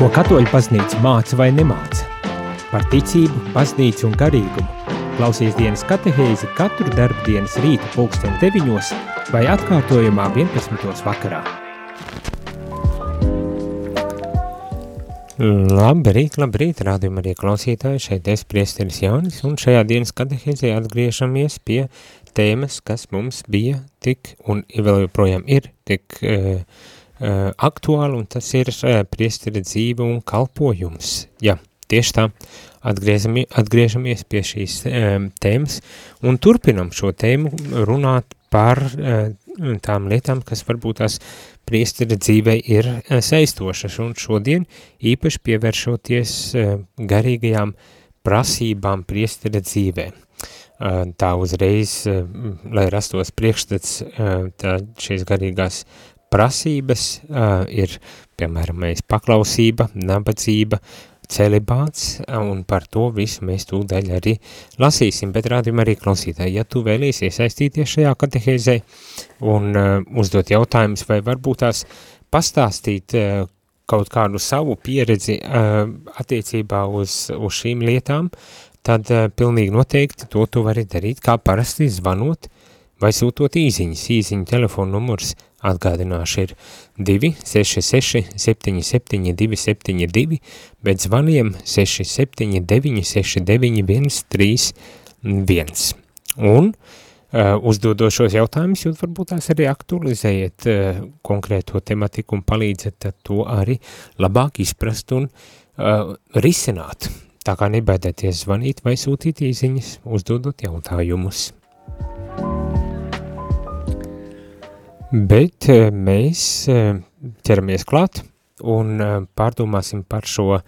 Ko katoļu baznīca māca vai nemāca? Par ticību, baznīcu un garīgumu. Klausies dienas katehēzi katru darba dienas rīta pulksten 9 vai atkārtojumā 11. vakarā. Labrīt, labrīt, rādījumā arī klausītāji, šeit es priesteris Jānis, un šajā dienas katehēzē atgriežamies pie tēmas, kas mums bija tik, un vēl joprojām ir, tik uh, aktuāli, un tas ir uh, priesteri dzīve un kalpojums. Jā, tieši tā, atgriežamies pie šīs um, tēmas un turpinam šo tēmu runāt par uh, tām lietām, kas varbūt tās priesteri dzīvei ir uh, saistošas, un šodien īpaši pievēršoties uh, garīgajām prasībām priesteri dzīvē. Uh, tā uzreiz, uh, lai rastos priekšstats, uh, šīs garīgās prasības uh, ir, piemēram, mēs paklausība, nabadzība, celibāts, un par to visu mēs tūdaļ arī lasīsim, bet rādījum arī klausītāji, ja tu vēlies iesaistīties šajā katehēzē un uh, uzdot jautājumus vai varbūt tās pastāstīt uh, kaut kādu savu pieredzi uh, attiecībā uz, uz šīm lietām, tad uh, pilnīgi noteikti to tu vari darīt, kā parasti zvanot vai sūtot īziņas, īziņu telefonu numurs 6 Atgādināšu ir 266 77 272, bet zvaniem 679 69 131. Un uh, uzdodošos jautājumus, jūs varbūt tās arī aktualizējiet uh, konkrēto tematiku un palīdzat to arī labāk izprast un uh, risināt. Tā kā nebaidieties zvanīt vai sūtīt īziņas, uzdodot jautājumus. Bet eh, mēs eh, ķeramies klāt un eh, pārdomāsim par šo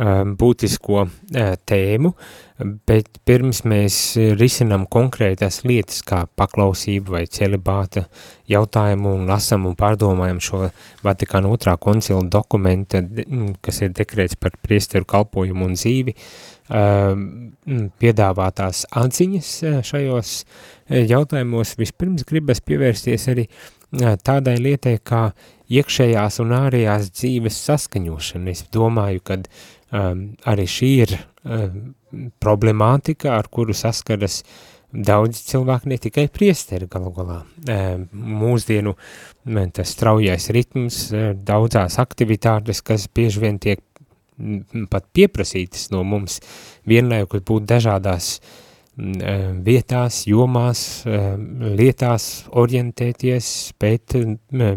būtisko tēmu, bet pirms mēs risinām konkrētas lietas kā paklausība vai celibāta jautājumu un lasam un pārdomājam šo Vatikāna otrā koncila dokumenta, kas ir dekrēts par priesteru kalpojumu un dzīvi, piedāvātās atziņas šajos jautājumos. Vispirms gribas pievērsties arī uh, tādai lietai kā iekšējās un ārējās dzīves saskaņošana. Es domāju, ka um, arī šī ir um, problemātika, ar kuru saskaras daudz cilvēku, ne tikai priesteri galu galā. Um, mūsdienu tas straujais ritms, daudzās aktivitātes, kas bieži vien tiek pat pieprasītas no mums, vienlaikus būt dažādās uh, vietās, jomās, eh, lietās orientēties, spēt,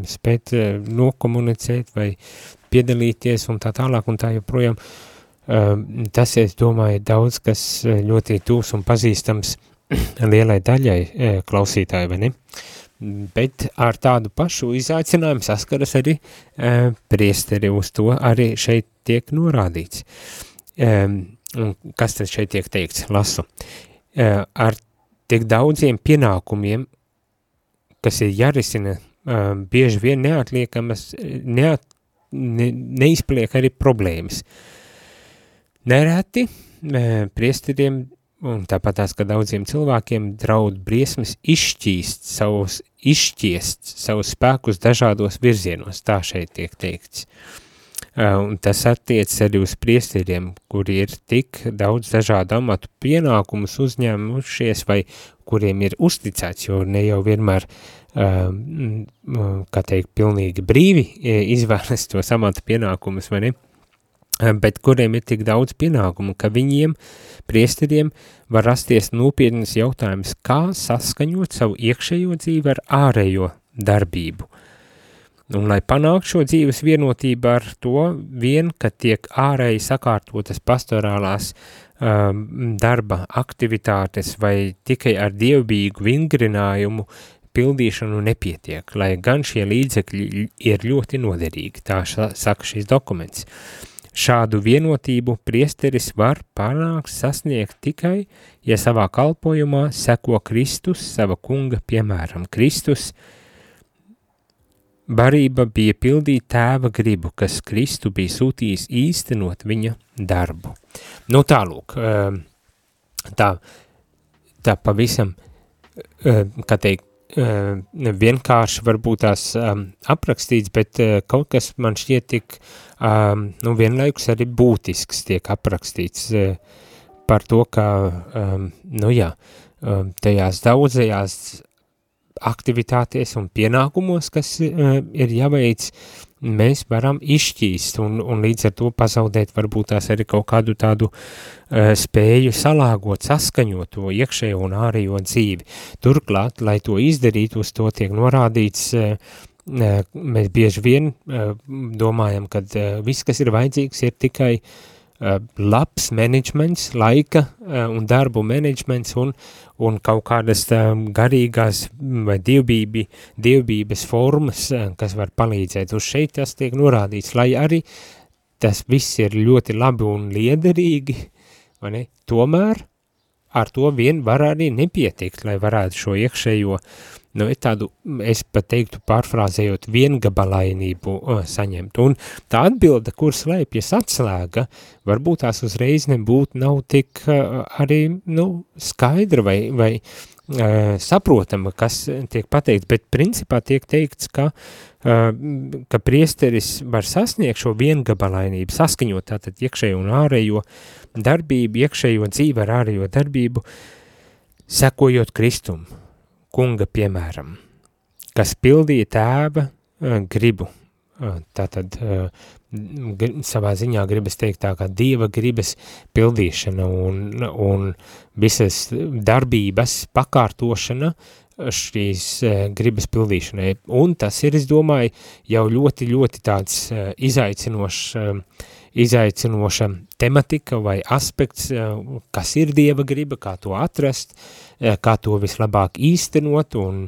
spēt eh, nokomunicēt vai piedalīties un tā tālāk un tā joprojām. Tas, es domāju, daudz kas ļoti tūs un pazīstams lielai daļai klausītāji, vai ne? Bet ar tādu pašu izaicinājumu saskaras arī priesteri uz to arī šeit tiek norādīts. Un kas tad šeit tiek teikts? Lasu. Eh, ar tik daudziem pienākumiem, kas ir jārisina, eh, bieži vien neatliekamas, neat, ne, neizpliek arī problēmas. Nereti eh, priesteriem un tāpat tās, ka daudziem cilvēkiem draud briesmas izšķīst savus, izšķiest savus spēkus dažādos virzienos, tā šeit tiek teikts. Uh, un tas attiecas arī uz priesteriem, kuri ir tik daudz dažādu amatu pienākumus uzņēmušies vai kuriem ir uzticēts, jo ne jau vienmēr, eh, kā teikt, pilnīgi brīvi eh, izvēlas tos amata pienākumus, vai ne? bet kuriem ir tik daudz pienākumu, ka viņiem, priesteriem, var rasties nopietnas jautājums, kā saskaņot savu iekšējo dzīvi ar ārējo darbību. Un, lai panāktu šo dzīves vienotību ar to, vien, ka tiek ārēji sakārtotas pastorālās um, darba aktivitātes vai tikai ar dievbīgu vingrinājumu pildīšanu nepietiek, lai gan šie līdzekļi ir ļoti noderīgi, tā saka šis dokuments. Šādu vienotību priesteris var panākt sasniegt tikai, ja savā kalpojumā seko Kristus, sava kunga, piemēram, Kristus, uh, Barība bija pildīt tēva gribu, kas Kristu bija sūtījis īstenot viņa darbu. Nu tālūk, ehm, tā, tā pavisam, ehm, kā teikt, uh, vienkārši varbūt tās aprakstīts, bet uh, kaut kas man šķiet tik, nu, vienlaikus arī būtisks tiek aprakstīts uh, par to, ka, nu jā, tajās daudzajās aktivitātēs un pienākumos, kas uh, ir jāveic, mēs varam izšķīst un, un līdz ar to pazaudēt varbūt tās arī kaut kādu tādu uh, spēju salāgot, saskaņot to iekšējo un ārējo dzīvi. Turklāt, lai to izdarītu, uz to tiek norādīts, uh, mēs bieži vien uh, domājam, ka uh, viss, kas ir vajadzīgs, ir tikai Uh, labs menedžments, laika uh, un darbu menedžments un, un kaut kādas um, garīgās vai dievbībi, dievbības formas, kas var palīdzēt. Uz šeit tas tiek norādīts, lai arī tas viss ir ļoti labi un liederīgi, vai ne? Tomēr ar to vien var arī nepietikt, lai varētu šo iekšējo uh, nu, tādu, es pat teiktu, pārfrāzējot, viengabalainību uh, saņemt. Un tā atbilde, kur slēpjas atslēga, varbūt tās uzreiz nebūtu nav tik uh, arī, nu, skaidra vai, vai uh, saprotama, kas tiek pateikts, bet principā tiek teikts, ka, ka priesteris var sasniegt šo viengabalainību, saskaņot tātad iekšējo un ārējo darbību, iekšējo dzīvi ar ārējo darbību, sekojot Kristumu kunga piemēram, kas pildīja tēva uh, gribu, uh, tātad uh, savā ziņā gribas teikt tā kā dieva gribas pildīšana un, un visas darbības pakārtošana šīs gribas pildīšanai. Un tas ir, es domāju, jau ļoti, ļoti tāds izaicinošs izaicinoša tematika vai aspekts, kas ir Dieva griba, kā to atrast, kā to vislabāk īstenot un,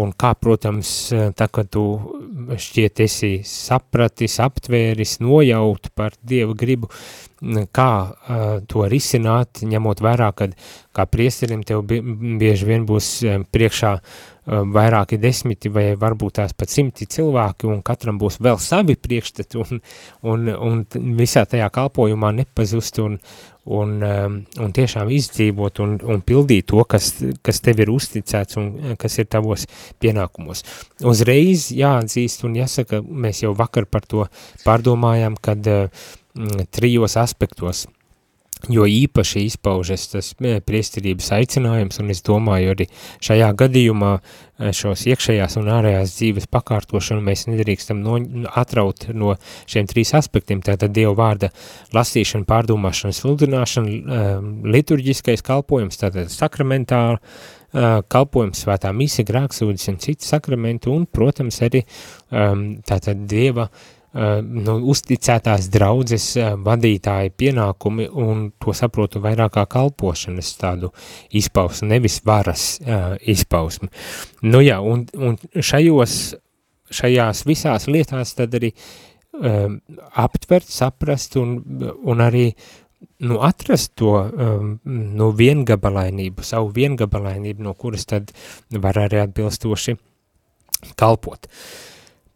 un kā, protams, tā, ka tu šķiet esi sapratis, aptvēris, nojaut par Dieva gribu, kā uh, to risināt, ņemot vērā, kad kā priesterim tev bieži vien būs priekšā uh, vairāki desmiti vai varbūt tās pat simti cilvēki, un katram būs vēl savi priekšstati, un, un, un visā tajā kalpojumā nepazust un, un, um, un tiešām izdzīvot un, un pildīt to, kas, kas tev ir uzticēts un kas ir tavos pienākumos. Uzreiz jāatzīst un jāsaka, mēs jau vakar par to pārdomājām, kad uh, trijos aspektos, jo īpaši izpaužas tas priesterības aicinājums, un es domāju arī šajā gadījumā e, šos iekšējās un ārējās dzīves pakārtošanu mēs nedrīkstam no, atraut no šiem trīs aspektiem, tātad Dieva vārda lasīšana, pārdomāšana, sludināšana, e, liturģiskais kalpojums, tātad sakramentāla, e, kalpojums, svētā mise, grāksūdis un citi sakramenti, un, protams, arī tātad Dieva uh, Eh, nu, uzticētās draudzes eh, vadītāja pienākumi un to saprotu vairāk kā kalpošanas tādu izpausmu, nevis varas uh, izpausmu. Nu jā, un, un šajos, šajās visās lietās tad arī um, aptvert, saprast un, un arī nu, atrast to um, nu, viengabalainību, savu viengabalainību, no kuras tad var arī atbilstoši kalpot. Uh,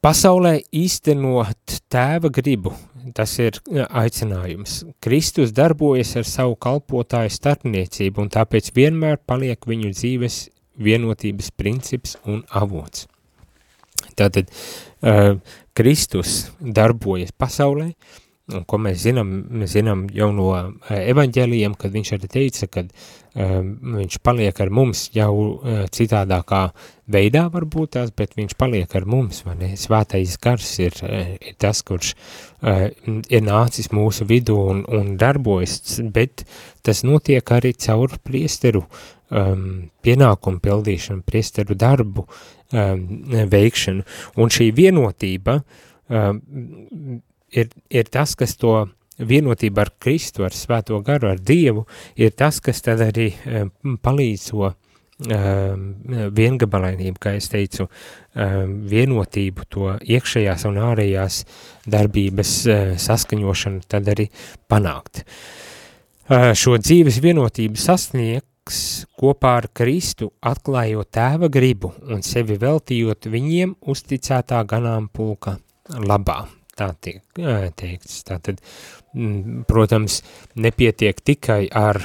Pasaulē īstenot tēva gribu, tas ir aicinājums. Kristus darbojas ar savu kalpotāju starpniecību un tāpēc vienmēr paliek viņu dzīves vienotības princips un avots. Tātad uh, Kristus darbojas pasaulē, uh, un ko mēs zinām, mēs zinām jau no evaņģēlijiem, kad viņš arī teica, ka um, viņš paliek ar mums jau uh, citādākā veidā varbūt tās, bet viņš paliek ar mums, vai ne? Svētais gars ir, ir tas, kurš uh, ir nācis mūsu vidu un, un darbojas, bet tas notiek arī caur priesteru um, pienākumu pildīšanu, priesteru darbu um, veikšanu, un šī vienotība um, ir, ir tas, kas to vienotību ar Kristu, ar svēto garu, ar Dievu, ir tas, kas tad arī um, palīdz to um, viengabalainību, kā es teicu, um, vienotību, to iekšējās un ārējās darbības uh, saskaņošanu tad arī panākt. Uh, šo dzīves vienotību sasniegs kopā ar Kristu, atklājot tēva gribu un sevi veltījot viņiem uzticētā ganāmpulka labā tā tiek teikts. Tātad, protams, nepietiek tikai ar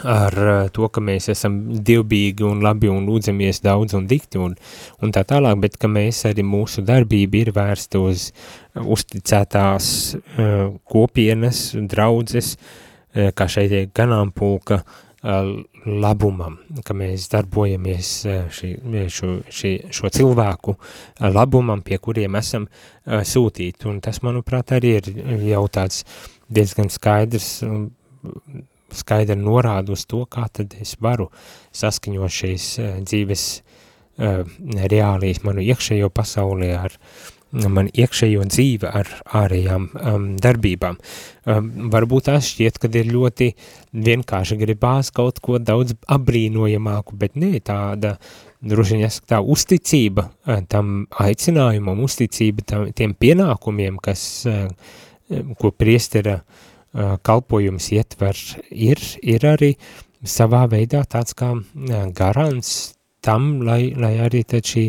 ar uh, to, ka mēs esam divbīgi un labi un lūdzamies daudz un dikti un, un tā tālāk, bet ka mēs arī mūsu darbība ir vērsta uz uzticētās uh, kopienas, draudzes, uh, kā šeit ir ganāmpulka labumam, ka mēs darbojamies uh, šī, šo, šī, šo cilvēku uh, labumam, pie kuriem esam sūtīti, un tas, manuprāt, arī ir jau tāds diezgan skaidrs um, skaidri norāda uz to, kā tad es varu saskaņot šīs dzīves reālijas manu iekšējo pasaulē ar man iekšējo dzīvi ar ārējām um, darbībām. Um, varbūt tās šķiet, ka ir ļoti vienkārši gribās kaut ko daudz apbrīnojamāku, bet nē, tāda droši vien tā uzticība uh, tam aicinājumam, uzticība tam, tiem pienākumiem, kas, uh, ko priestera uh, kalpojums ietver, ir, ir arī savā veidā tāds kā garants tam, lai, lai arī šī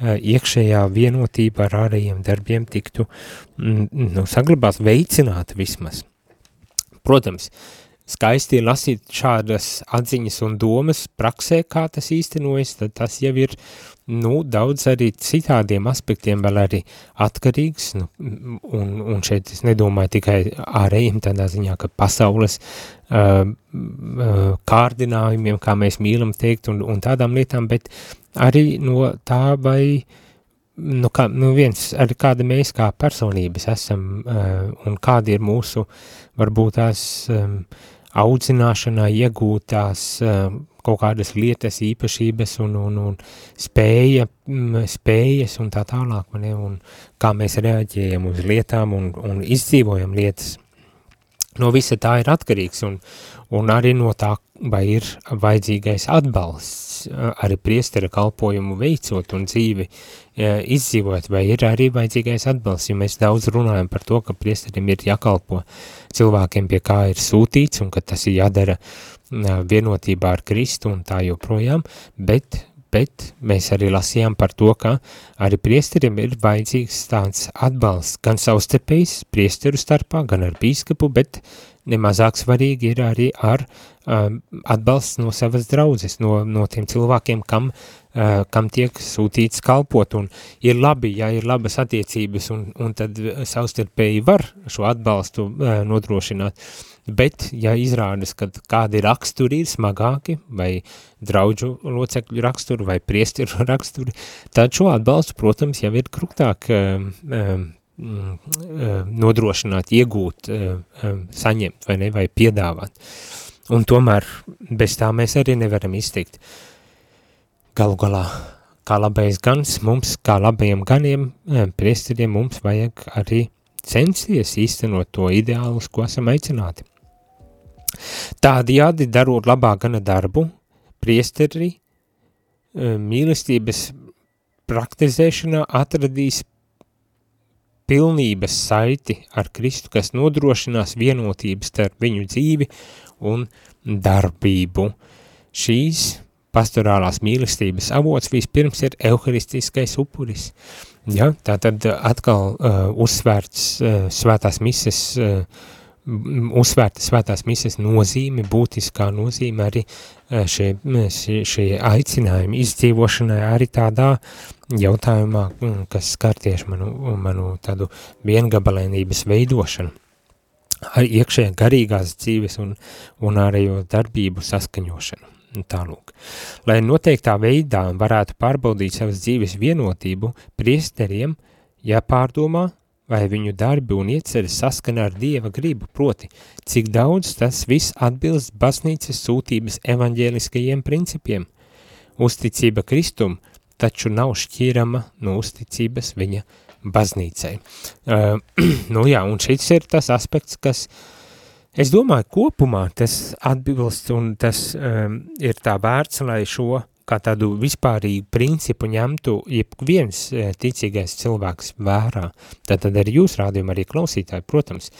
iekšējā vienotība ar ārējiem darbiem tiktu nu, saglabāt, veicināt vismaz. Protams, skaisti lasīt šādas atziņas un domas praksē, kā tas īstenojas, tad tas jau ir nu, daudz arī citādiem aspektiem vēl arī atkarīgs, nu, un, un šeit es nedomāju tikai ārējiem tādā ziņā, ka pasaules uh, uh, kārdinājumiem, kā mēs mīlam teikt, un, un tādām lietām, bet arī no tā vai, nu, kā, nu viens, arī kāda mēs kā personības esam, uh, un kādi ir mūsu, varbūt tās audzināšanā iegūtās kaut kādas lietas, īpašības un, un, un spēja, spējas un tā tālāk, ne, un kā mēs reaģējam uz lietām un, un izdzīvojam lietas. No visa tā ir atkarīgs un, un arī no tā, vai ir vajadzīgais atbalsts arī priestera kalpojumu veicot un dzīvi izdzīvot, vai ir arī vajadzīgais atbalsts, jo mēs daudz runājam par to, ka priesterim ir jākalpo cilvēkiem, pie kā ir sūtīts un ka tas ir jādara vienotībā ar Kristu un tā joprojām, bet, bet mēs arī lasījām par to, ka arī priesteriem ir vajadzīgs tāds atbalsts gan savstarpējs priesteru starpā, gan ar bīskapu, bet nemazāk svarīgi ir arī ar atbalsts no savas draudzes, no, no tiem cilvēkiem, kam, uh, kam tiek sūtīts kalpot, un ir labi, ja ir labas attiecības, un, un tad savstarpēji var šo atbalstu uh, nodrošināt, bet ja izrādas, ka kādi raksturi ir smagāki, vai draudžu locekļu raksturi, vai priestiru raksturi, tad šo atbalstu, protams, jau ir krūtāk um, um, nodrošināt, iegūt, saņemt vai ne, vai piedāvāt. Un tomēr bez tā mēs arī nevaram iztikt. Galu galā, kā labais gans, mums, kā labajiem ganiem, priesteriem, mums vajag arī censties īstenot to ideālu, ko esam aicināti. Tādējādi darot labā gana darbu, priesteri e, mīlestības praktizēšanā atradīs pilnības saiti ar Kristu, kas nodrošinās vienotības starp viņu dzīvi un darbību. Šīs pastorālās mīlestības avots vispirms ir euharistiskais upuris. Ja, tā tad atkal uh, uzsvērts uh, svētās mises uh, uzsvērta svētās mises nozīme, būtiskā nozīme arī eh, šie, šie, šie aicinājumi izdzīvošanai arī tādā jautājumā, mm, kas skar tieši manu, manu tādu viengabalainības veidošanu, iekšējā garīgās dzīves un, un ārējo darbību saskaņošanu. Tālūk. Lai noteiktā veidā varētu pārbaudīt savas dzīves vienotību, priesteriem jāpārdomā, vai viņu darbi un ieceres saskana ar Dieva gribu, proti, cik daudz tas viss atbilst baznīcas sūtības evaņģēliskajiem principiem. Uzticība Kristum taču nav šķirama no uzticības viņa baznīcai. Uh, nu jā, un šis ir tas aspekts, kas, es domāju, kopumā tas atbilst un tas um, ir tā vērts, lai šo kā tādu vispārīgu principu ņemtu jebviens e, ticīgais cilvēks vērā. Tātad arī jūs rādījumi, arī klausītāji, protams.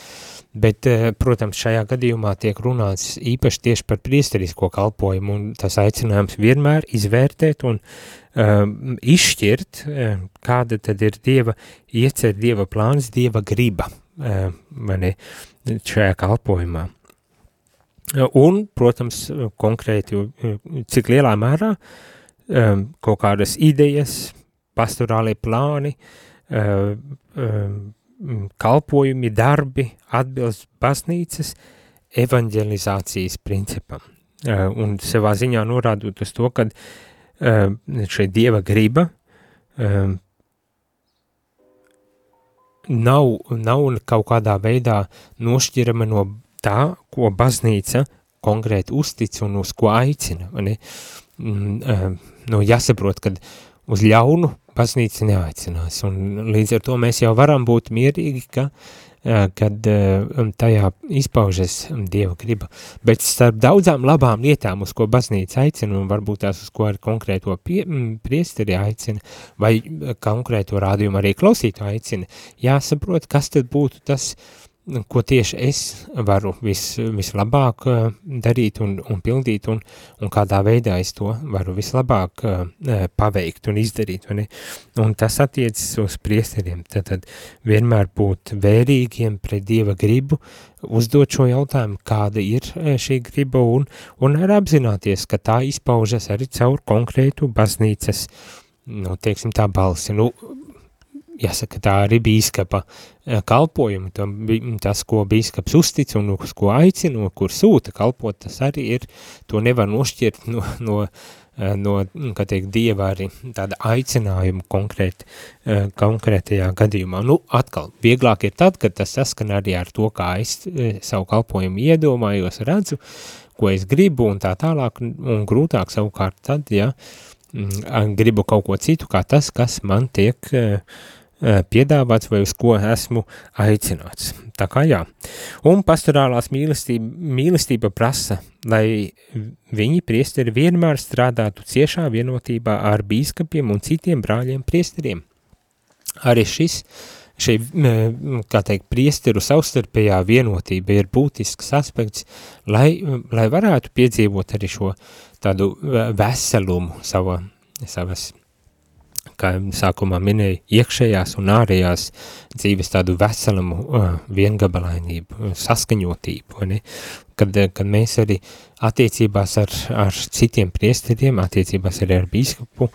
Bet, e, protams, šajā gadījumā tiek runāts īpaši tieši par priesterisko kalpojumu, un tas aicinājums vienmēr izvērtēt un um, izšķirt, um, kāda tad ir Dieva iecer, Dieva plāns, Dieva griba um, šajā kalpojumā. Un, protams, konkrēti, cik lielā mērā kaut kādas idejas, pastorālie plāni, um, um, kalpojumi, darbi atbilst baznīcas evanģelizācijas principam. Un savā ziņā norādot uz to, ka šeit dieva griba nav, nav kaut kādā veidā nošķirama no tā, ko baznīca konkrēti uztic un uz ko aicina. Ne? Mm, nu, jāsaprot, ka uz ļaunu baznīca neaicinās, un līdz ar to mēs jau varam būt mierīgi, ka kad tajā izpaužas Dieva griba. Bet starp daudzām labām lietām, uz ko baznīca aicina, un varbūt tās, uz ko ar konkrēto pie, priesteri aicina, vai konkrēto rādījumu arī klausītu aicina, jāsaprot, kas tad būtu tas, uh, ko tieši es varu vis, vislabāk uh, darīt un, un pildīt, un, un kādā veidā es to varu vislabāk uh, paveikt un izdarīt. Un, un tas attiecas uz priesteriem. Tad, tad vienmēr būt vērīgiem pret Dieva gribu, uzdot šo jautājumu, kāda ir šī griba, un, un arī apzināties, ka tā izpaužas arī caur konkrētu baznīcas, nu, teiksim tā balsi. Nu, jāsaka, tā arī bīskapa e, kalpojumi, tas, ko bīskaps uztic un uz ko aicina, kur sūta kalpot, tas arī ir, to nevar nošķirt no, no, e, no kā teikt, dieva arī tāda aicinājuma konkrēt, e, konkrētajā gadījumā. Nu, atkal, vieglāk ir tad, kad tas saskan arī ar to, kā es savu kalpojumu iedomājos, redzu, ko es gribu un tā tālāk, un grūtāk savukārt tad, ja gribu kaut ko citu, kā tas, kas man tiek uh, piedāvāts vai uz ko esmu aicināts. Tā kā jā. Un pastorālās mīlestība, mīlestība prasa, lai viņi priesteri vienmēr strādātu ciešā vienotībā ar bīskapiem un citiem brāļiem priesteriem. Arī šis, šī, kā teikt, priesteru savstarpējā vienotība ir būtisks aspekts, lai, lai varētu piedzīvot arī šo tādu veselumu sava, savas kā sākumā minēja, iekšējās un ārējās dzīves tādu veselamu uh, viengabalainību, saskaņotību, ne? Kad, kad mēs arī attiecībās ar, ar citiem priesteriem, attiecībās arī ar bīskapu,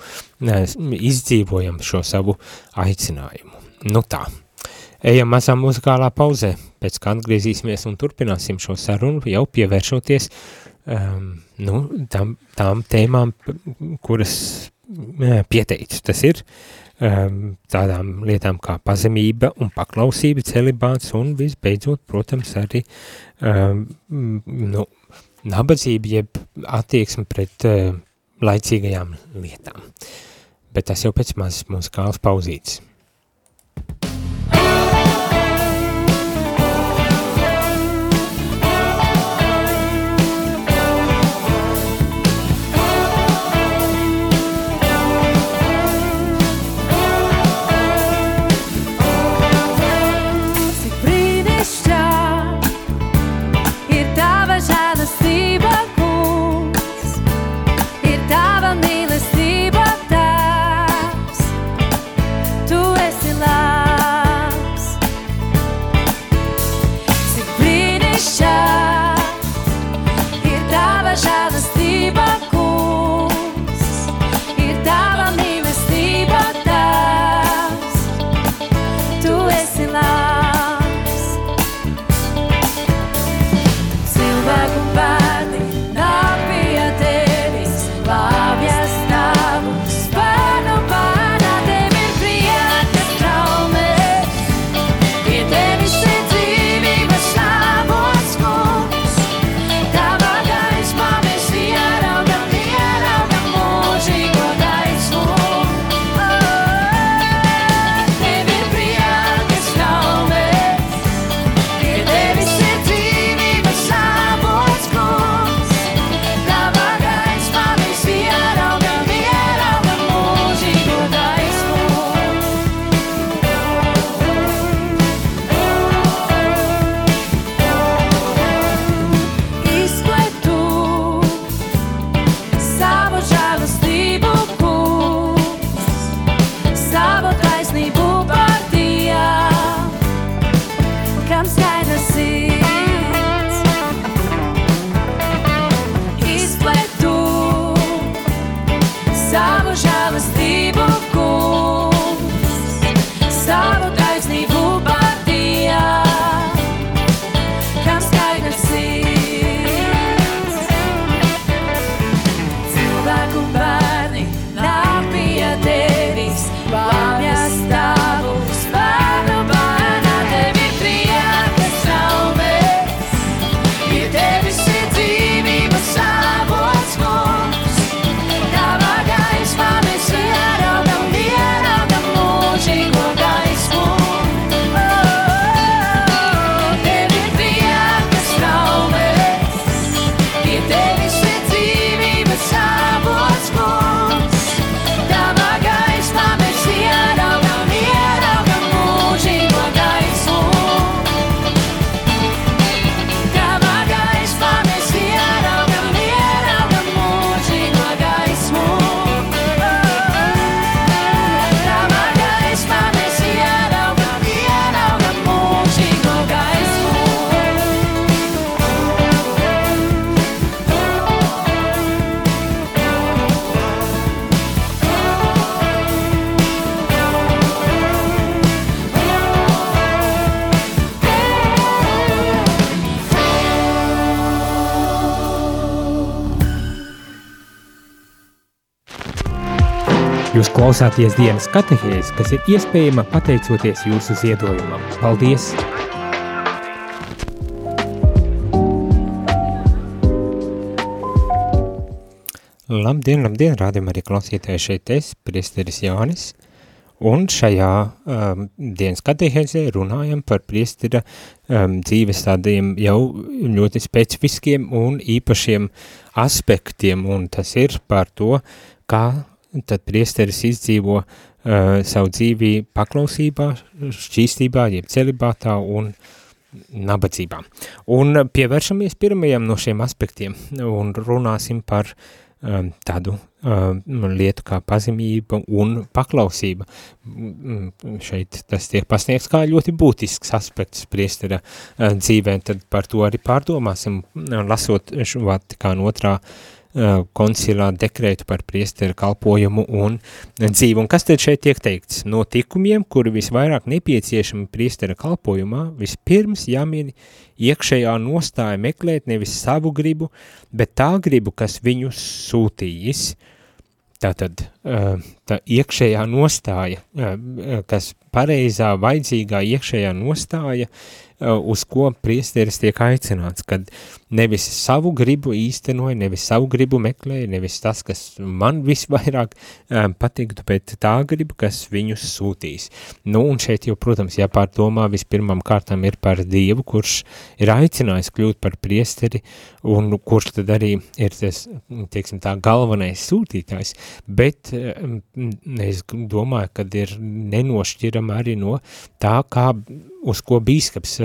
izdzīvojam šo savu aicinājumu. Nu tā, ejam mazā muzikālā pauzē, pēc kā atgriezīsimies un turpināsim šo sarunu, jau pievēršoties um, nu, tam, tām tēmām, kuras pieteicis. Tas ir um, tādām lietām kā pazemība un paklausība, celibāts un visbeidzot, protams, arī um, nu, nabadzība jeb attieksme pret uh, laicīgajām lietām. Bet tas jau pēc mazas muzikālas pauzītes. Klausāties dienas katehēs, kas ir iespējama pateicoties jūsu ziedojumam. Paldies! Labdien, labdien, rādījumā arī klausītāji šeit es, priesteris Jānis, un šajā um, dienas katehēzē runājam par priestera um, dzīves tādiem jau ļoti specifiskiem un īpašiem aspektiem, un tas ir par to, kā tad priesteris izdzīvo uh, savu dzīvi paklausībā, šķīstībā, jeb celibātā un nabadzībā. Un pievēršamies pirmajam no šiem aspektiem un runāsim par um, tādu um, lietu kā pazemība un paklausība. Šeit tas tiek pasniegts kā ļoti būtisks aspekts priestera uh, dzīvē, tad par to arī pārdomāsim, lasot šo Vatikānu otrā Uh, koncilā dekrētu par priesteru kalpojumu un dzīvi. Un kas tad šeit tiek teikts? No tikumiem, kuri visvairāk nepieciešami priestera kalpojumā, vispirms jāmien iekšējā nostāja meklēt nevis savu gribu, bet tā gribu, kas viņu sūtījis. Tātad tā iekšējā nostāja, kas pareizā, vajadzīgā iekšējā nostāja, uz ko priesteris tiek aicināts, kad uh, nevis savu gribu īstenoja, nevis savu gribu meklēja, nevis tas, kas man visvairāk um, patiktu, bet tā gribu, kas viņus sūtīs. Nu, un šeit jau, protams, jāpārdomā vispirmām kārtām ir par Dievu, kurš ir aicinājis kļūt par priesteri, un kurš tad arī ir tas, tieksim tā, galvenais sūtītājs, bet um, es domāju, kad ir nenošķiram arī no tā, kā uz ko bīskaps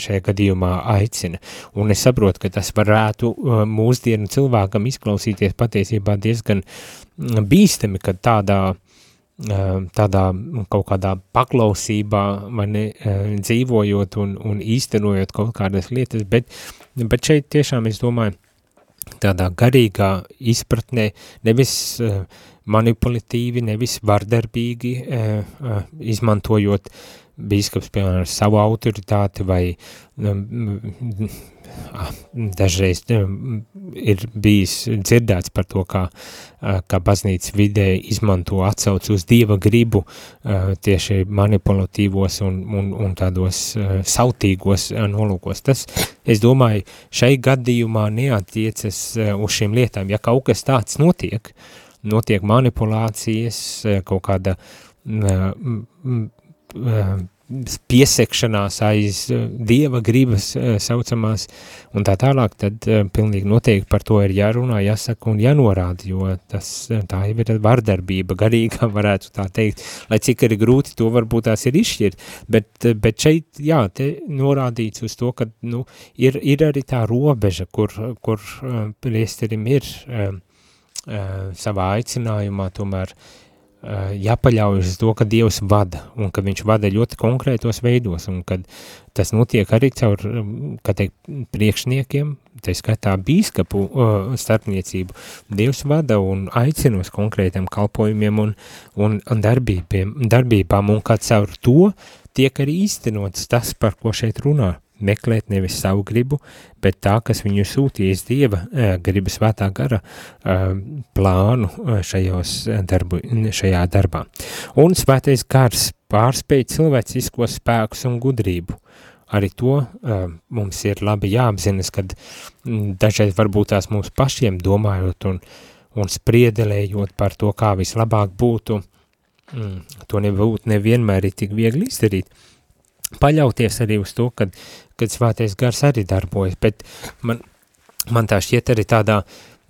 šajā gadījumā aicina. Un es saprotu, ka tas varētu uh, mūsdienu cilvēkam izklausīties patiesībā diezgan mm, bīstami, kad tādā, uh, tādā kaut kādā paklausībā ne, uh, dzīvojot un, un īstenojot kaut kādas lietas, bet, bet šeit tiešām es domāju, tādā garīgā izpratnē, nevis manipulatīvi, nevis vardarbīgi, izmantojot bīskaps, piemēram, savu autoritāti vai um, dažreiz ir bijis dzirdēts par to, kā, kā baznīca vidē izmanto atsauc uz Dieva gribu tieši manipulatīvos un, un, un tādos sautīgos nolūkos. Tas, es domāju, šai gadījumā neatiecas uz šīm lietām. Ja kaut kas tāds notiek, notiek manipulācijas, kaut kāda piesekšanās aiz eh, dieva gribas eh, saucamās. Un tā tālāk, tad uh, pilnīgi noteikti par to ir jārunā, jāsaka un jānorāda, jo tas tā jau ir vardarbība garīgā, varētu tā teikt, lai cik arī grūti to varbūt tās ir izšķirt, bet, bet šeit, jā, te norādīts uz to, ka, nu, ir, ir arī tā robeža, kur, kur priesterim ir savā aicinājumā tomēr uh, Eh, jāpaļaujas uz to, ka Dievs vada, un ka viņš vada ļoti konkrētos veidos, un kad tas notiek arī caur, mm, kā teikt, priekšniekiem, tā skaitā bīskapu uh, starpniecību, Dievs vada un aicina uz konkrētiem kalpojumiem un, un, un darbībiem, darbībām, un kā caur to tiek arī īstenots tas, par ko šeit runā meklēt nevis savu gribu, bet tā, kas viņu sūtījis Dieva griba svētā gara plānu šajos darbu, šajā darbā. Un svētais gars pārspēj cilvēciskos spēkus un gudrību. Arī to mums ir labi jāapzinas, kad dažreiz varbūt tās mums pašiem domājot un, un spriedelējot par to, kā vislabāk būtu, mm, to nebūtu nevienmēr ir tik viegli izdarīt. Paļauties arī uz to, kad kad svētais gars arī darbojas, bet man, man tā šķiet arī tādā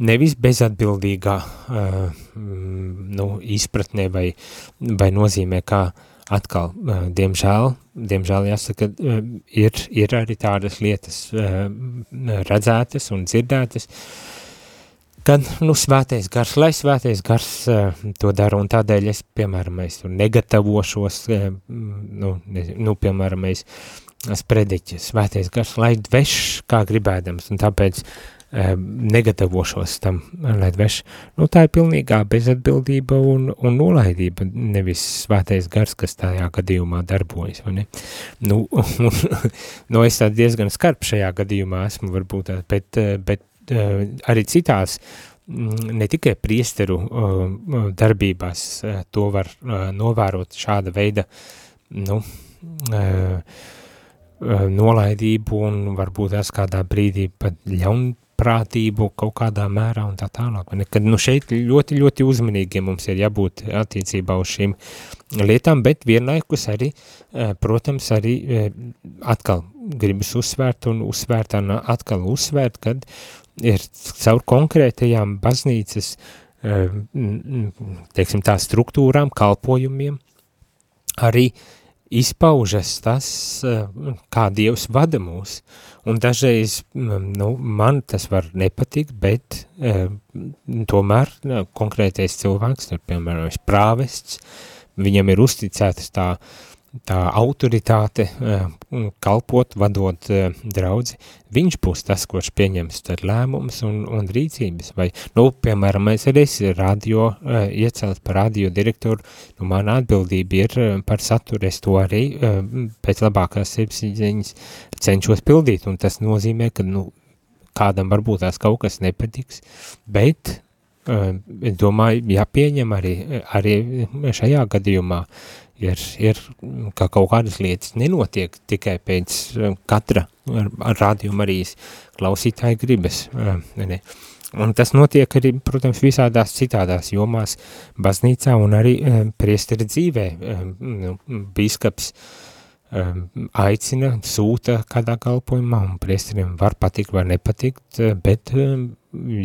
nevis bezatbildīgā uh, nu, izpratnē vai, vai nozīmē, kā atkal, uh, diemžēl, diemžēl jāsaka, uh, ir, ir arī tādas lietas uh, redzētas un dzirdētas, kad, nu, svētais gars, lai svētais gars uh, to dara, un tādēļ es, piemēram, es negatavošos, uh, nu, ne, nu, piemēram, es uh, sprediķis, svētais gars, lai veš kā gribēdams, un tāpēc e, negatavošos tam, lai veš. Nu, tā ir pilnīgā bezatbildība un, un nolaidība, nevis svētais gars, kas tajā gadījumā darbojas, vai ne? Nu, nu es tā diezgan skarp šajā gadījumā esmu varbūt, bet, bet arī citās ne tikai priesteru darbībās to var novērot šāda veida, nu, nolaidību un varbūt tas kādā brīdī pat ļaunprātību kaut kādā mērā un tā tālāk. Kad, nu šeit ļoti, ļoti uzmanīgiem mums ir jābūt attiecībā uz šīm lietām, bet vienlaikus arī, protams, arī atkal gribas uzsvērt un uzsvērt un atkal uzsvērt, kad ir caur konkrētajām baznīcas, eh, teiksim tā, struktūrām, kalpojumiem, arī izpaužas tas, eh, kā Dievs vada mūs, un dažreiz, nu, man tas var nepatikt, bet e, tomēr konkrētais cilvēks, piemēram, prāvests, viņam ir uzticētas tā, tā autoritāte kalpot, vadot draudzi, viņš būs tas, kurš pieņems tad lēmumus un, un rīcības, vai, nu, piemēram, es arī radio, iecelt par radio direktoru, nu, mana atbildība ir par saturu, es to arī pēc labākās sirdsziņas cenšos pildīt, un tas nozīmē, ka, nu, kādam varbūt tās kaut kas nepatiks, bet es domāju, jāpieņem arī, arī šajā gadījumā ir, ir ka kaut kādas lietas nenotiek tikai pēc eh, katra rādījuma arī klausītāja gribas. Eh, ne. Un tas notiek arī, protams, visādās citādās jomās baznīcā un arī e, priesteri dzīvē. Nu, bīskaps aicina, sūta kādā kalpojumā, un priesteriem var patikt, var nepatikt, bet e,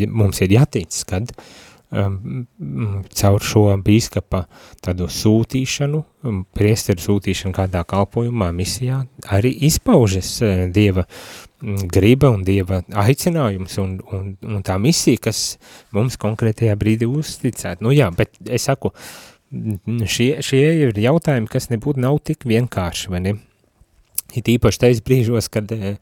mums ir jātic, kad um, caur šo bīskapa tādu sūtīšanu, um, priesteru sūtīšanu kādā kalpojumā, misijā, arī izpaužas uh, Dieva um, griba un Dieva aicinājums un, un, un tā misija, kas mums konkrētajā brīdī uzticēt. Nu jā, bet es saku, šie, šie ir jautājumi, kas nebūtu nav tik vienkārši, vai ne? It īpaši tais brīžos, kad, uh,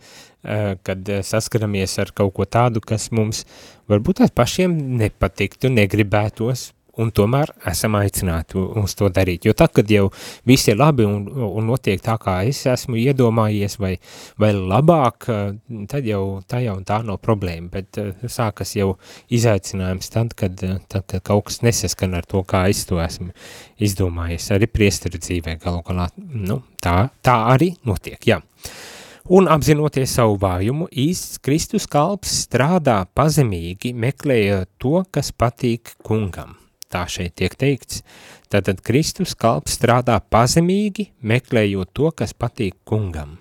uh, kad saskaramies ar kaut ko tādu, kas mums varbūt tās pašiem nepatiktu, negribētos, un tomēr esam aicināti uz to darīt. Jo tad, kad jau viss ir labi un, un notiek tā, kā es esmu iedomājies, vai, vai labāk, tad jau tā jau tā nav problēma, bet eh, sākas jau izaicinājums tad, kad, tad, kad kaut kas nesaskan ar to, kā es to esmu izdomājies, arī priesteru dzīvē galu galā. Nu, tā, tā arī notiek, jā. Un apzinoties savu vājumu, īsts Kristus kalps strādā pazemīgi, meklējot to, kas patīk kungam. Tā šeit tiek teikts. Tātad Kristus kalps strādā pazemīgi, meklējot to, kas patīk kungam.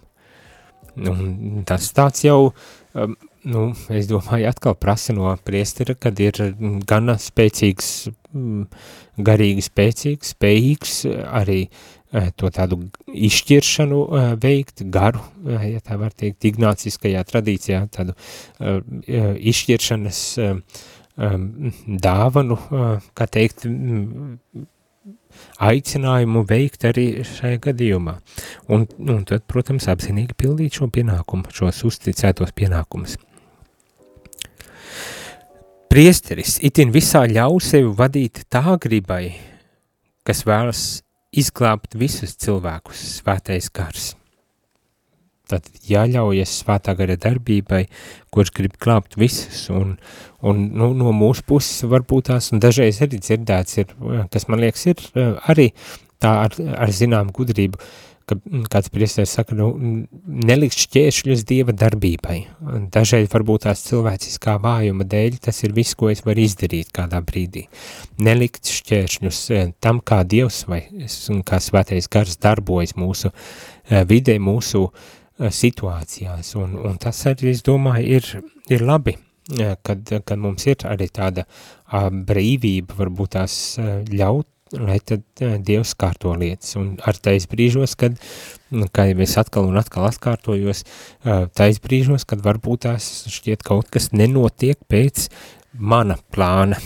Un tas tāds jau, um, nu, es domāju, atkal prasa no priestera, kad ir gana spēcīgs, mm, garīgi spēcīgs, spējīgs arī uh, Eh, to tādu izšķiršanu eh, veikt, garu, eh, ja tā var teikt, ignāciskajā tradīcijā, tādu izšķiršanas dāvanu, kā teikt, aicinājumu veikt arī šajā gadījumā. Un, un tad, protams, apzinīgi pildīt šo pienākumu, šos uzticētos pienākumus. Priesteris itin visā ļauj sevi vadīt tā gribai, kas vēlas izglābt visus cilvēkus svētais gars. Tad jāļaujas svētā gara darbībai, kurš grib glābt visus, un, un nu, no mūsu puses varbūt tās, un dažreiz arī dzirdēts ir, kas man liekas ir arī tā ar, ar zinām gudrību, uh, ka kāds priesteris saka, nu, nelikt šķēršļus Dieva darbībai. Dažreiz varbūt tās cilvēciskā vājuma dēļ tas ir viss, ko es varu izdarīt kādā brīdī. Nelikt šķēršļus eh, tam, kā Dievs vai kā svētais gars darbojas mūsu eh, vidē, mūsu eh, situācijās. Un, un tas arī, es domāju, ir, ir labi, kad, kad mums ir arī tāda brīvība, varbūt tās ļaut lai tad Dievs kārto lietas. Un ar tais brīžos, kad, nu, kā jau es atkal un atkal atkārtojos, tais brīžos, kad varbūt tās šķiet kaut kas nenotiek pēc mana plāna.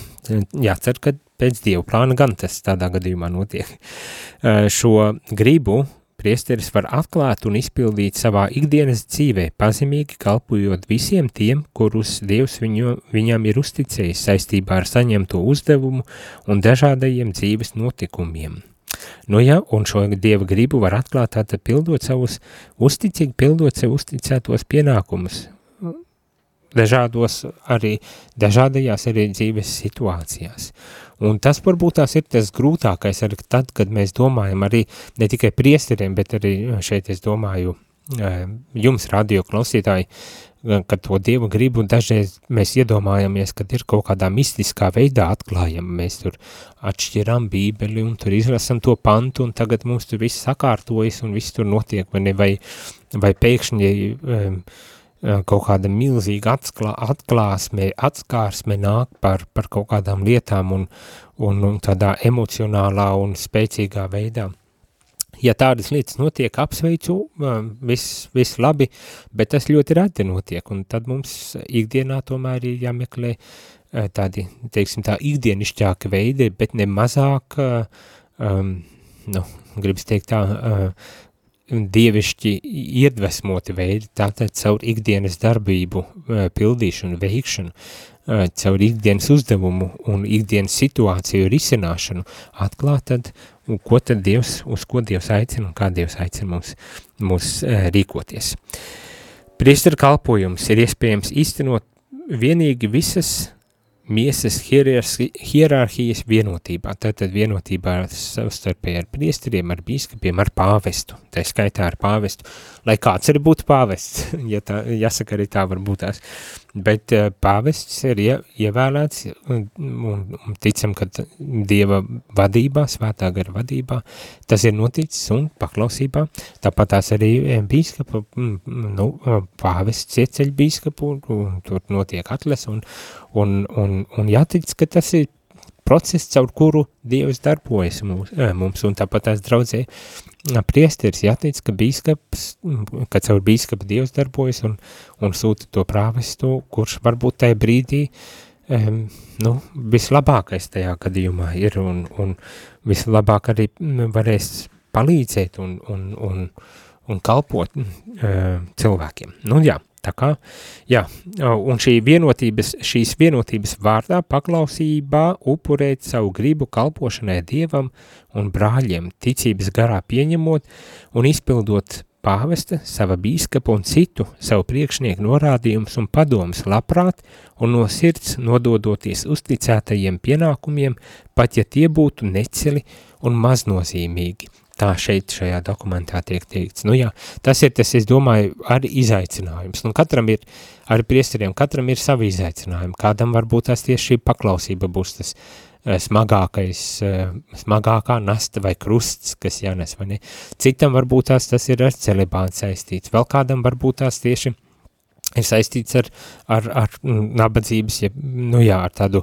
Jācer, ka pēc Dieva plāna gan tas tādā gadījumā notiek. Šo gribu priesteris var atklāt un izpildīt savā ikdienas dzīvē, pazemīgi kalpojot visiem tiem, kurus Dievs viņu, viņam ir uzticējis saistībā ar saņemto uzdevumu un dažādajiem dzīves notikumiem. Nu ja, un šo Dieva gribu var atklāt tātad pildot savus, uzticīgi pildot sev uzticētos pienākumus. dažādos arī, dažādajās arī dzīves situācijās. Un tas varbūt tās ir tas grūtākais arī tad, kad mēs domājam arī ne tikai priesteriem, bet arī šeit es domāju jums radio klausītāji, kad to Dievu gribu, dažreiz mēs iedomājamies, kad ir kaut kādā mistiskā veidā atklājama, mēs tur atšķiram bībeli un tur izlasam to pantu un tagad mums tur viss sakārtojas un viss tur notiek, vai ne, vai, vai pēkšņi um, kaut kāda milzīga atklā, atklāsme, atskārsme nāk par, par kaut kādām lietām un, un, un tādā emocionālā un spēcīgā veidā. Ja tādas lietas notiek, apsveicu, viss, viss labi, bet tas ļoti reti notiek, un tad mums ikdienā tomēr ir jāmeklē tādi, teiksim tā, ikdienišķāki veidi, bet ne mazāk, um, nu, gribas teikt tā, uh, dievišķi iedvesmoti veidi, tātad caur ikdienas darbību, pildīšanu, veikšanu, caur ikdienas uzdevumu un ikdienas situāciju risināšanu atklāt tad un ko tad Dievs, uz ko Dievs aicina un kā Dievs aicina mums, mums uh, rīkoties. Priestara kalpojums ir iespējams īstenot vienīgi visas miesas hierarhijas vienotībā, tātad vienotībā ar savstarpēji ar priesteriem, ar bīskapiem, ar pāvestu, tā skaitā ar pāvestu, lai kāds arī būtu pāvests, ja tā, jāsaka arī tā varbūt tās, bet uh, pāvests ir ie, ievēlēts un, un, un ticam, ka Dieva vadībā, svētā gara vadībā, tas ir noticis un paklausībā, tāpat tās arī bīskapa, nu, pāvests ieceļ bīskapu, un tur notiek atles, un, un, un, un jātic, ka tas ir process, caur kuru Dievs darbojas mums, mums un tāpat tās draudzē priesteris jāteic, ka bīskaps, ka caur bīskapa Dievs darbojas un, un sūta to prāvestu, kurš varbūt tajā brīdī um, nu, vislabākais tajā gadījumā ir un, un vislabāk arī varēs palīdzēt un, un, un, un kalpot uh, cilvēkiem. Nu jā, Tā kā, jā, un šī vienotības, šīs vienotības vārdā paklausībā upurēt savu gribu kalpošanai Dievam un brāļiem, ticības garā pieņemot un izpildot pāvesta, sava bīskapa un citu savu priekšnieku norādījumus un padomus labprāt un no sirds nododoties uzticētajiem pienākumiem, pat ja tie būtu neceli un maznozīmīgi – Tā šeit šajā dokumentā tiek teikts. Nu jā, tas ir tas, es domāju, arī izaicinājums. Nu katram ir, arī priesteriem, katram ir savi izaicinājumi. Kādam varbūt tas tieši šī paklausība būs tas uh, smagākais, uh, smagākā nasta vai krusts, kas jānes, vai ne? Citam varbūt tās tas ir ar celibānu saistīts. Vēl kādam varbūt tās tieši ir saistīts ar, ar, ar nabadzības, ja, nu jā, ar tādu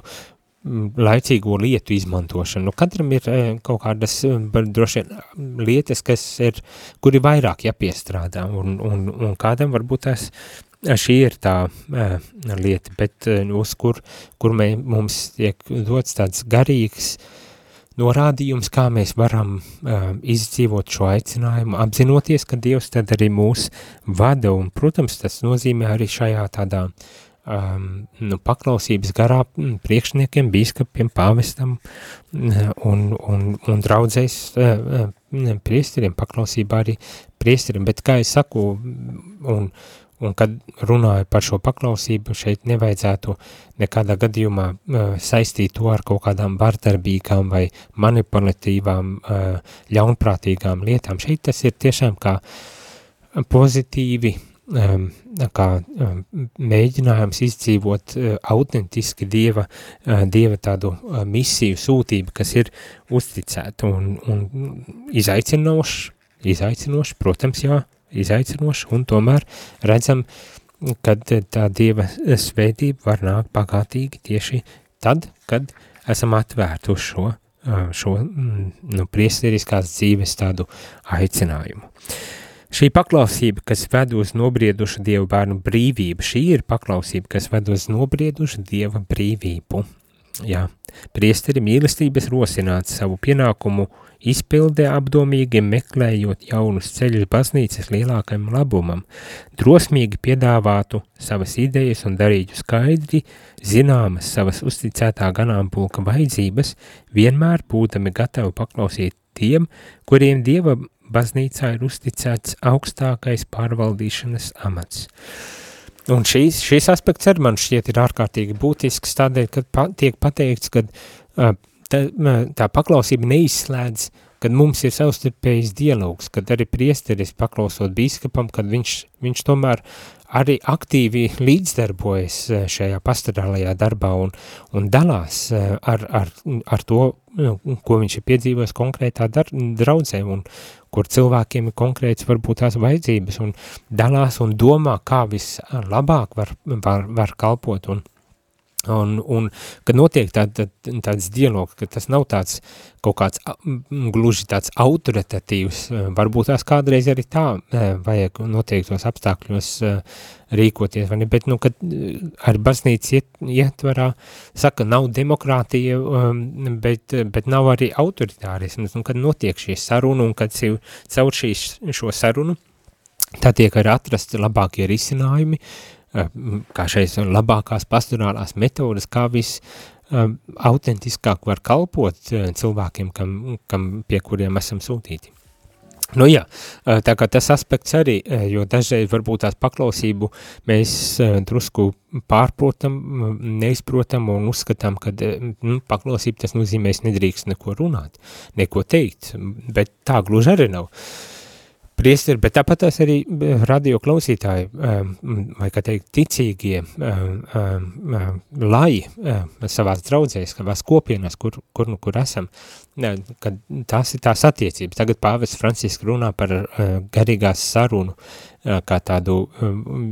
laicīgo lietu izmantošanu. Nu, katram ir eh, kaut kādas eh, droši vien lietas, kas ir, kuri vairāk jāpiestrādā, un, un, un kādam varbūt tās šī ir tā uh, lieta, bet uz kur, kur mē, mums tiek dots tāds garīgs norādījums, kā mēs varam izdzīvot šo aicinājumu, apzinoties, ka Dievs tad arī mūs vada, un, protams, tas nozīmē arī šajā tādā uh, um, nu, paklausības garā priekšniekiem, bīskapiem, pāvestam un, un, un draudzēs uh, uh, priesteriem, paklausībā arī priesteriem, bet kā es saku, un, un kad runāju par šo paklausību, šeit nevajadzētu nekādā gadījumā uh, saistīt to ar kaut kādām vardarbīgām vai manipulatīvām, uh, ļaunprātīgām lietām. Šeit tas ir tiešām kā pozitīvi, um, kā um, mēģinājums izdzīvot uh, autentiski Dieva, uh, Dieva tādu uh, misiju sūtību, kas ir uzticēta un, un izaicinoši, izaicinoši, protams, jā, izaicinoši, un tomēr redzam, kad tā Dieva svētība var nākt pagātīgi tieši tad, kad esam atvērti uz šo, šo mm, nu, priesteriskās dzīves tādu aicinājumu. Uh, Šī paklausība, kas ved uz nobriedušu dievu bērnu brīvību, šī ir paklausība, kas ved uz nobriedušu dieva brīvību. Jā, priesteri mīlestības rosināts savu pienākumu izpildē apdomīgi meklējot jaunus ceļus baznīcas lielākajam labumam, drosmīgi piedāvātu savas idejas un darītu skaidri, zināmas savas uzticētā ganāmpulka vajadzības, vienmēr būdami gatavi paklausīt tiem, kuriem Dieva baznīcā ir uzticēts augstākais pārvaldīšanas amats. Un šīs, šīs aspekts arī man šķiet ir ārkārtīgi būtisks tādēļ, ka pa, tiek pateikts, ka uh, tā, tā paklausība neizslēdz, kad mums ir savstarpējs dialogs, kad arī priesteris paklausot bīskapam, kad viņš, viņš tomēr arī aktīvi līdzdarbojas eh, šajā pastorālajā darbā un, un dalās eh, ar, ar, ar to, nu, ko viņš ir piedzīvojis konkrētā dar, draudzē un kur cilvēkiem ir konkrēts varbūt tās vajadzības un dalās un domā, kā vislabāk var, var, var kalpot un Un, un kad notiek tā, tā, tāds dialogs, ka tas nav tāds kaut kāds gluži tāds autoritatīvs, varbūt tās kādreiz arī tā vajag noteiktos apstākļos rīkoties, vai ne, bet, nu, kad ar baznīcas iet, ietvarā saka, nav demokrātija, bet, bet nav arī autoritārisms, un kad notiek šī saruna, un kad caur šīs, šo sarunu, tā tiek arī atrasti labākie risinājumi, uh, kā šeit labākās pastorālās metodas, kā viss um, autentiskāk var kalpot uh, cilvēkiem, kam, kam pie kuriem esam sūtīti. Nu jā, tā kā tas aspekts arī, jo dažreiz varbūt tās paklausību mēs drusku pārprotam, neizprotam un uzskatām, ka nu, paklausība tas nozīmē, es nedrīkst neko runāt, neko teikt, bet tā gluži arī nav. Uh, priesteri, bet tāpat tās arī radio klausītāji, eh, vai kā teikt, ticīgie, eh, lai savās draudzēs, savās kopienās, kur, kur, nu, kur esam, kad tās ir tās attiecības. Tagad pāvests Francisks runā par garīgās sarunu, kā tādu,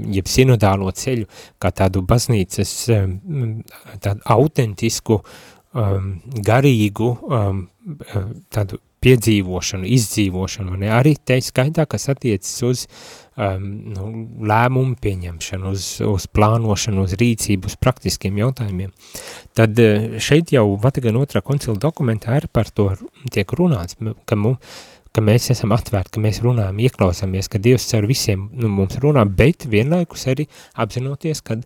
jeb sinodālo ceļu, kā tādu baznīcas, tādu autentisku, garīgu, tādu piedzīvošanu, izdzīvošanu, ne? arī te skaitā, kas attiecas uz um, nu, lēmumu pieņemšanu, uz, uz plānošanu, uz rīcību, uz praktiskiem jautājumiem. Tad uh, šeit jau Vatikana otrā koncila dokumentā ir par to tiek runāts, ka mums ka mēs esam atvērti, ka mēs runājam, ieklausāmies, ka Dievs caur visiem nu, mums runā, bet vienlaikus arī apzinoties, ka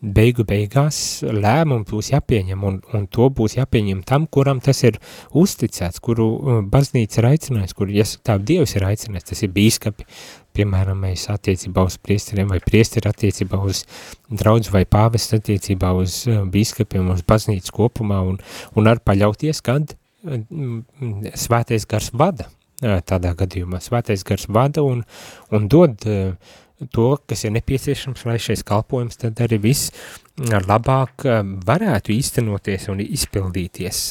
beigu beigās lēmumu būs jāpieņem, un, un to būs jāpieņem tam, kuram tas ir uzticēts, kuru uh, baznīca ir aicinājis, kur, ja tā Dievs ir aicinājis, tas ir bīskapi, piemēram, mēs attiecībā uz priesteriem vai priesteri attiecībā uz draudzu vai pāvestu attiecībā uz uh, bīskapiem, uz baznīcu kopumā, un, un ar paļauties, kad uh, svētais gars vada, tādā gadījumā. Svētais gars vada un, un dod to, kas ir nepieciešams, lai šais kalpojums tad arī viss labāk varētu īstenoties un izpildīties.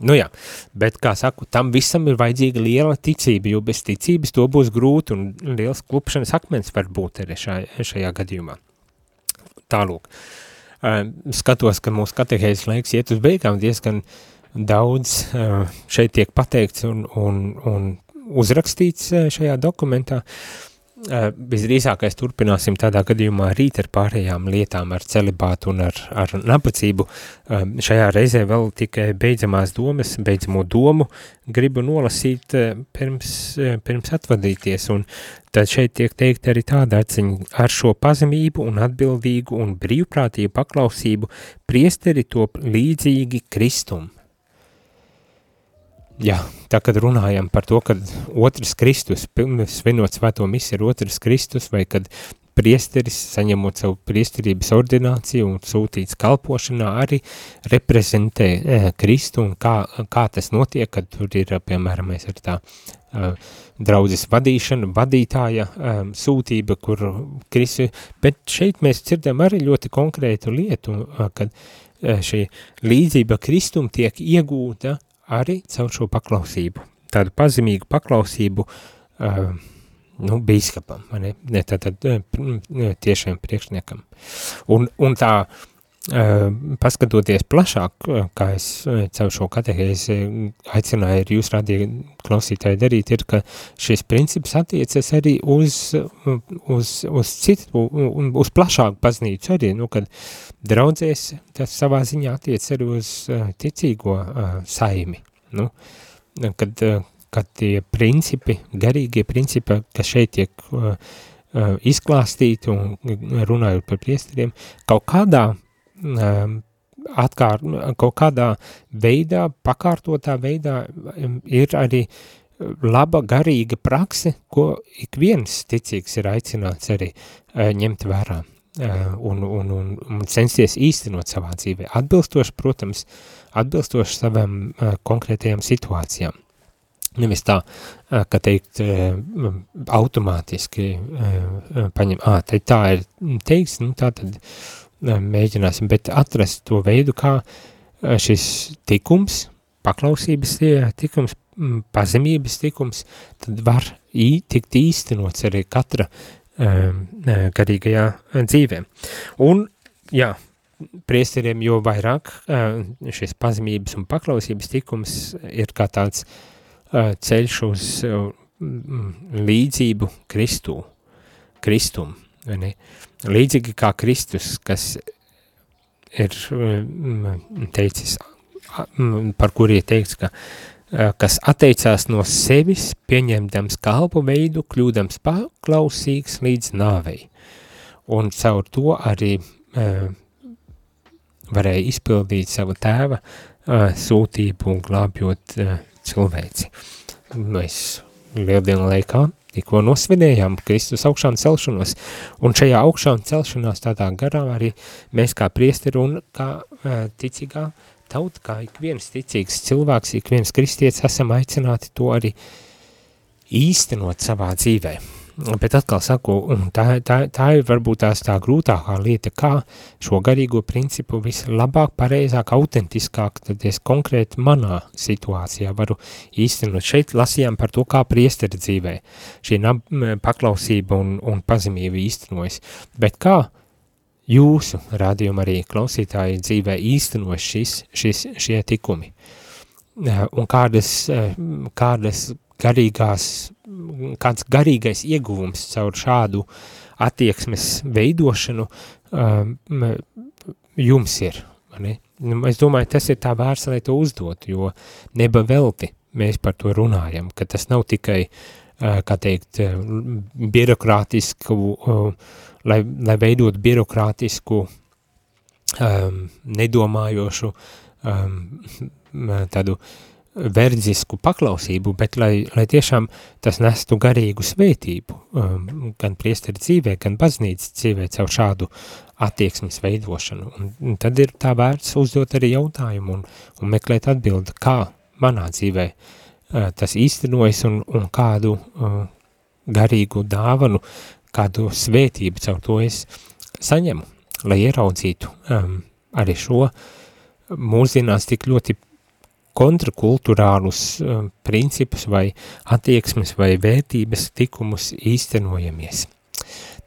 Nu jā, bet, kā saku, tam visam ir vajadzīga liela ticība, jo bez ticības to būs grūti un liels klupšanas akmens var būt arī šajā, šajā gadījumā. Tālūk, skatos, ka mūsu katehēzes laiks iet uz beigām diezgan uh, daudz šeit tiek pateikts un, un, un uzrakstīts šajā dokumentā. Visdrīzākais turpināsim tādā gadījumā rīt ar pārējām lietām, ar celibātu un ar, ar nabacību. Šajā reizē vēl tikai beidzamās domas, beidzamo domu gribu nolasīt pirms, pirms atvadīties, un tad šeit tiek teikt arī tāda atziņa, ar šo pazemību un atbildīgu un brīvprātīgu paklausību priesteri top līdzīgi kristumu Jā, tā kad runājam par to, kad otrs Kristus, svinot svēto misi ir otrs Kristus, vai kad priesteris, saņemot savu priesterības ordināciju un sūtīts kalpošanā, arī reprezentē e, Kristu un kā, kā tas notiek, kad tur ir, piemēram, mēs ar tā e, draudzes vadīšana, vadītāja e, sūtība, kur Kristu, bet šeit mēs dzirdam arī ļoti konkrētu lietu, e, kad e, šī līdzība Kristum tiek iegūta arī caur šo paklausību, tādu pazemīgu paklausību uh, nu, bīskapam, ne, ne tad, tad uh, tiešiem priekšniekam. Un, un tā, uh, paskatoties plašāk, kā es caur šo katehēzi aicināju ar jūs rādīju klausītāji darīt, ir, ka šis princips attiecas arī uz, uz, uz citu, uz plašāku paznīcu arī, nu, kad draudzēs, tas savā ziņā attiec arī uz ticīgo saimi, nu, kad, kad tie principi, garīgie principi, kas šeit tiek izklāstīti un runājot par priesteriem, kaut kādā uh, atkārt, kaut kādā veidā, pakārtotā veidā ir arī laba garīga prakse, ko ik viens ticīgs ir aicināts arī uh, ņemt vērā. un, un, un, un censties īstenot savā dzīvē. Atbilstoši, protams, atbilstoši savam konkrētajām situācijām. Nevis tā, ka teikt automātiski paņem, ā, te tā ir teiks, nu tā tad mēģināsim, bet atrast to veidu, kā šis tikums, paklausības tikums, pazemības tikums, tad var ī, tikt īstenots arī katra Um, garīgajā dzīvē. Un, jā, priesteriem jo vairāk uh, šis pazemības un paklausības tikums ir kā tāds uh, ceļš uz uh, līdzību Kristū, Kristum, ne? Līdzīgi kā Kristus, kas ir teicis, par kuri ir teikts, ka Eh, kas atteicās no sevis, pieņemdams kalpu veidu, kļūdams paklausīgs līdz nāvei. Un caur to arī e, varēja izpildīt savu tēva e, sūtību un glābjot e, cilvēci. Mēs lieldienu laikā tikko nosvinējām Kristus augšām celšanos, un šajā augšām celšanās tādā garā arī mēs kā priesteri un kā e, ticīgā tauta, kā ik viens ticīgs cilvēks, ik viens kristietis, esam aicināti to arī īstenot savā dzīvē. Bet atkal saku, tā, tā, tā ir varbūt tās tā grūtākā lieta, kā šo garīgo principu vislabāk, pareizāk, autentiskāk, tad es konkrēti manā situācijā varu īstenot. Šeit lasījām par to, kā priesteri dzīvē šī paklausība un, un pazemība īstenojas. Bet kā jūsu rādījuma arī klausītāji dzīvē īstenos šis, šis, šie tikumi. Un kādas, kādas garīgās, kāds garīgais ieguvums caur šādu attieksmes veidošanu um, jums ir. Ne? Nu, es domāju, tas ir tā vērts, lai to uzdot, jo neba velti mēs par to runājam, ka tas nav tikai, kā teikt, birokrātisku uh, lai, lai veidot birokrātisku, um, nedomājošu, um, tādu verdzisku paklausību, bet lai, lai tiešām tas nestu garīgu svētību, um, gan priesteri dzīvē, gan baznīcas dzīvē caur šādu attieksmes veidošanu. Un, un tad ir tā vērts uzdot arī jautājumu un, un meklēt atbildi, kā manā dzīvē uh, tas īstenojas un, un kādu uh, garīgu dāvanu kādu svētību caur to es saņemu, lai ieraudzītu um, arī šo mūsdienās tik ļoti kontrakulturālus um, principus vai attieksmes vai vērtības tikumus īstenojamies.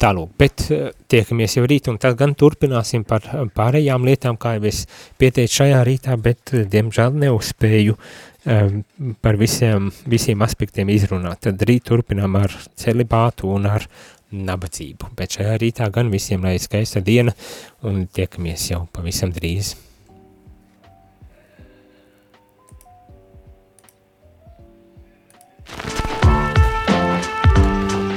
Tālūk, bet uh, tiekamies jau rīt un tad gan turpināsim par pārējām lietām, kā jau es pieteicu šajā rītā, bet uh, diemžēl neuzspēju um, par visiem, visiem aspektiem izrunāt. Tad rīt turpinām ar celibātu un ar nabadzību. Bet šajā rītā gan visiem lai skaista diena un tiekamies jau pavisam drīz.